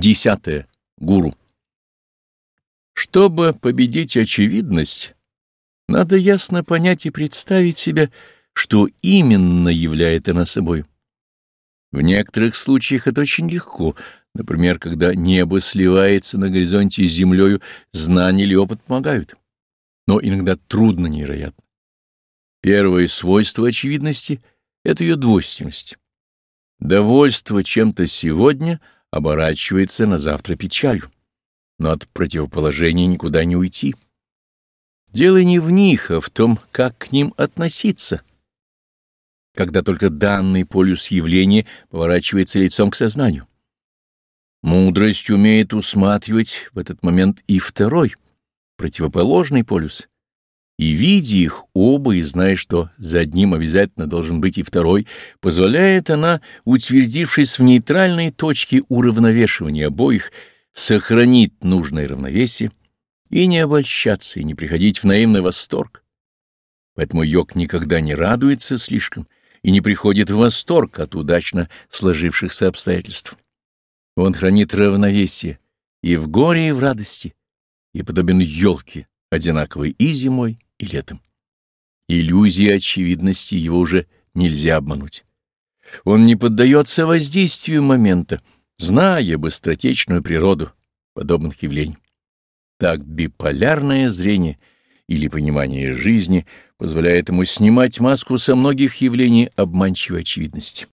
Десятое. Гуру. Чтобы победить очевидность, надо ясно понять и представить себе, что именно являет она собой. В некоторых случаях это очень легко, например, когда небо сливается на горизонте с землею, знания или опыт помогают. Но иногда трудно невероятно. Первое свойство очевидности — это ее двойственность. Довольство чем-то сегодня — оборачивается на завтра печалью, но от противоположения никуда не уйти. Дело не в них, а в том, как к ним относиться. Когда только данный полюс явления поворачивается лицом к сознанию. Мудрость умеет усматривать в этот момент и второй, противоположный полюс, и, видя их оба и зная, что за одним обязательно должен быть и второй, позволяет она, утвердившись в нейтральной точке уравновешивания обоих, сохранить нужное равновесие и не обольщаться, и не приходить в наивный восторг. Поэтому йог никогда не радуется слишком и не приходит в восторг от удачно сложившихся обстоятельств. Он хранит равновесие и в горе, и в радости, и подобен елке, одинаковой и зимой, и летом. Иллюзии очевидности его уже нельзя обмануть. Он не поддается воздействию момента, зная быстротечную природу подобных явлений. Так биполярное зрение или понимание жизни позволяет ему снимать маску со многих явлений обманчивой очевидности.